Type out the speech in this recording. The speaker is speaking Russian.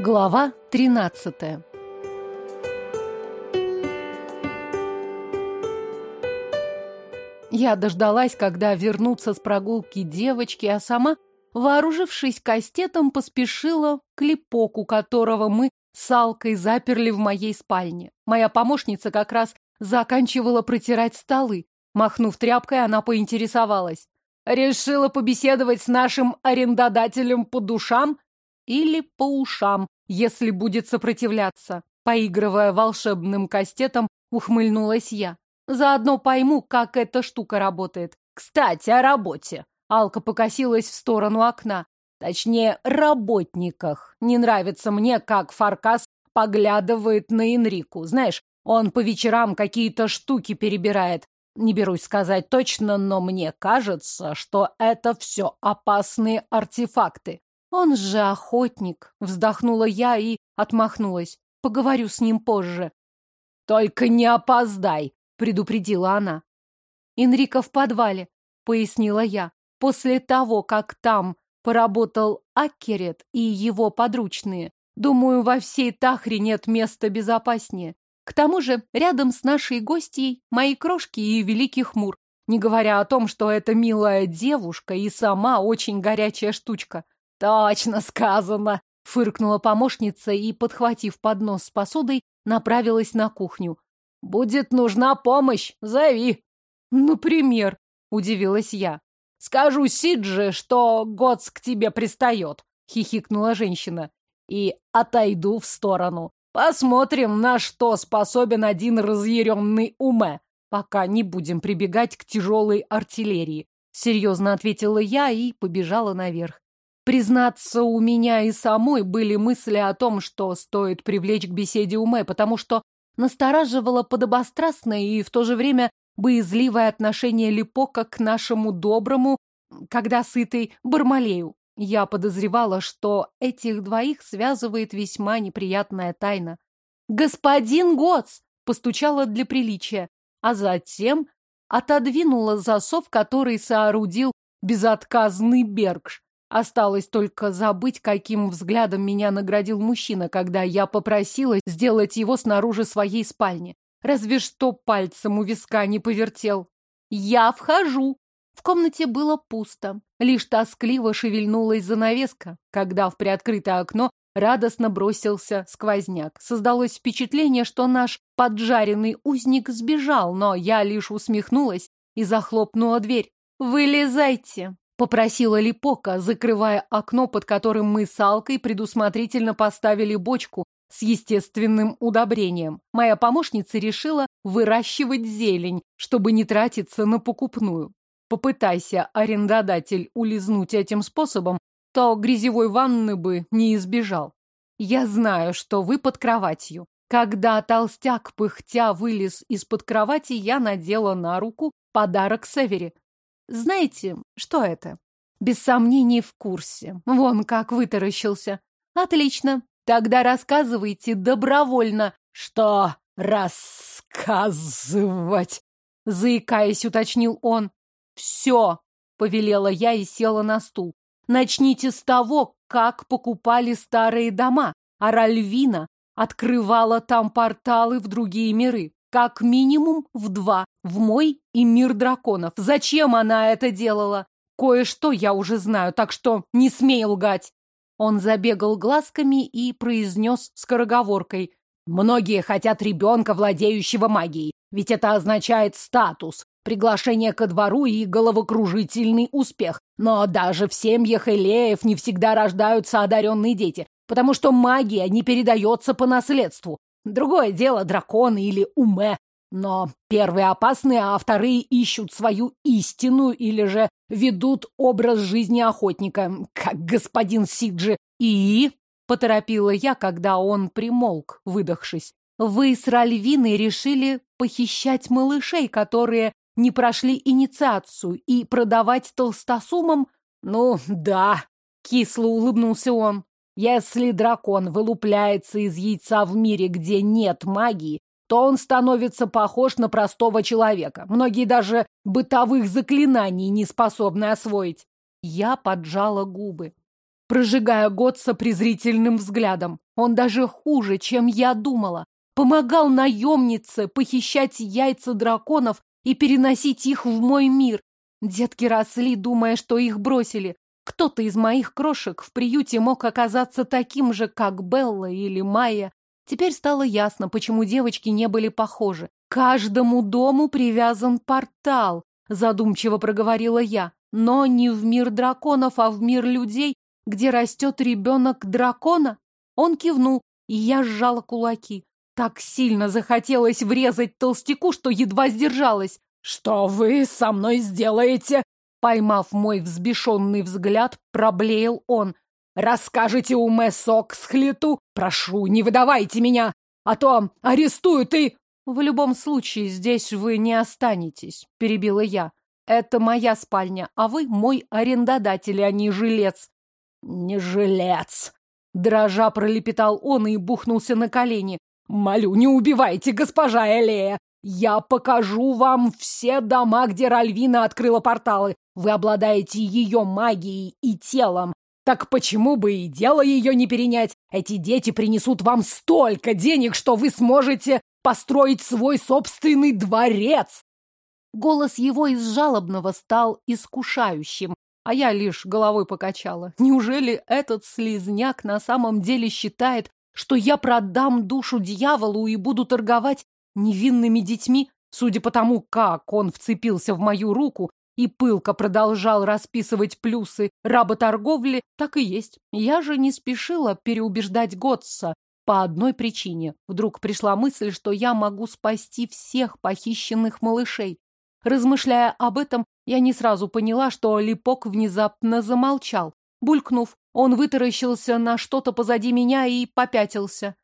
Глава 13 Я дождалась, когда вернутся с прогулки девочки, а сама, вооружившись кастетом, поспешила к липоку, которого мы с Алкой заперли в моей спальне. Моя помощница как раз заканчивала протирать столы. Махнув тряпкой, она поинтересовалась. «Решила побеседовать с нашим арендодателем по душам?» Или по ушам, если будет сопротивляться. Поигрывая волшебным кастетом, ухмыльнулась я. Заодно пойму, как эта штука работает. Кстати, о работе. Алка покосилась в сторону окна. Точнее, работниках. Не нравится мне, как Фаркас поглядывает на Энрику. Знаешь, он по вечерам какие-то штуки перебирает. Не берусь сказать точно, но мне кажется, что это все опасные артефакты. Он же охотник, вздохнула я и отмахнулась. Поговорю с ним позже. Только не опоздай, предупредила она. Энрика в подвале, пояснила я. После того, как там поработал Аккерет и его подручные, думаю, во всей Тахре нет места безопаснее. К тому же, рядом с нашей гостьей мои крошки и великий хмур, не говоря о том, что эта милая девушка и сама очень горячая штучка. «Точно сказано!» — фыркнула помощница и, подхватив поднос с посудой, направилась на кухню. «Будет нужна помощь, зови!» «Например?» — удивилась я. «Скажу Сидже, что Гоц к тебе пристает», — хихикнула женщина. «И отойду в сторону. Посмотрим, на что способен один разъяренный уме, пока не будем прибегать к тяжелой артиллерии», — серьезно ответила я и побежала наверх. Признаться, у меня и самой были мысли о том, что стоит привлечь к беседе Уме, потому что настораживало подобострастное и в то же время боязливое отношение Липока к нашему доброму, когда сытый, Бармалею. Я подозревала, что этих двоих связывает весьма неприятная тайна. «Господин Гоц!» — постучала для приличия, а затем отодвинула засов, который соорудил безотказный Бергш. Осталось только забыть, каким взглядом меня наградил мужчина, когда я попросила сделать его снаружи своей спальни. Разве что пальцем у виска не повертел. «Я вхожу!» В комнате было пусто. Лишь тоскливо шевельнулась занавеска, когда в приоткрытое окно радостно бросился сквозняк. Создалось впечатление, что наш поджаренный узник сбежал, но я лишь усмехнулась и захлопнула дверь. «Вылезайте!» Попросила Липока, закрывая окно, под которым мы с Алкой предусмотрительно поставили бочку с естественным удобрением. Моя помощница решила выращивать зелень, чтобы не тратиться на покупную. Попытайся, арендодатель, улизнуть этим способом, то грязевой ванны бы не избежал. Я знаю, что вы под кроватью. Когда толстяк пыхтя вылез из-под кровати, я надела на руку подарок Севере. Знаете, что это? Без сомнений в курсе. Вон как вытаращился. Отлично. Тогда рассказывайте добровольно. Что рассказывать? Заикаясь, уточнил он. Все, повелела я и села на стул. Начните с того, как покупали старые дома, а Ральвина открывала там порталы в другие миры. Как минимум в два. В мой и мир драконов. Зачем она это делала? Кое-что я уже знаю, так что не смей лгать. Он забегал глазками и произнес скороговоркой. Многие хотят ребенка, владеющего магией, ведь это означает статус, приглашение ко двору и головокружительный успех. Но даже в семьях Элеев не всегда рождаются одаренные дети, потому что магия не передается по наследству. Другое дело драконы или уме. Но первые опасные, а вторые ищут свою истину или же ведут образ жизни охотника, как господин Сиджи. И... Поторопила я, когда он примолк, выдохшись. Вы с Ральвиной решили похищать малышей, которые не прошли инициацию, и продавать толстосумам? Ну, да, кисло улыбнулся он. Если дракон вылупляется из яйца в мире, где нет магии, то он становится похож на простого человека. Многие даже бытовых заклинаний не способны освоить. Я поджала губы. прожигая Готса презрительным взглядом. Он даже хуже, чем я думала. Помогал наемнице похищать яйца драконов и переносить их в мой мир. Детки росли, думая, что их бросили. Кто-то из моих крошек в приюте мог оказаться таким же, как Белла или Майя. Теперь стало ясно, почему девочки не были похожи. Каждому дому привязан портал, задумчиво проговорила я. Но не в мир драконов, а в мир людей, где растет ребенок дракона. Он кивнул, и я сжала кулаки. Так сильно захотелось врезать толстяку, что едва сдержалась. «Что вы со мной сделаете?» Поймав мой взбешенный взгляд, проблеял он. «Расскажите уме Соксхлиту? Прошу, не выдавайте меня, а то арестуют и...» «В любом случае, здесь вы не останетесь», — перебила я. «Это моя спальня, а вы мой арендодатель, а не жилец». «Не жилец!» Дрожа пролепетал он и бухнулся на колени. «Молю, не убивайте, госпожа Элея! Я покажу вам все дома, где Ральвина открыла порталы. Вы обладаете ее магией и телом. Так почему бы и дело ее не перенять? Эти дети принесут вам столько денег, что вы сможете построить свой собственный дворец!» Голос его из жалобного стал искушающим, а я лишь головой покачала. Неужели этот слизняк на самом деле считает, что я продам душу дьяволу и буду торговать невинными детьми? Судя по тому, как он вцепился в мою руку и пылко продолжал расписывать плюсы работорговли, так и есть. Я же не спешила переубеждать Готса, по одной причине. Вдруг пришла мысль, что я могу спасти всех похищенных малышей. Размышляя об этом, я не сразу поняла, что Липок внезапно замолчал. Булькнув, он вытаращился на что-то позади меня и попятился.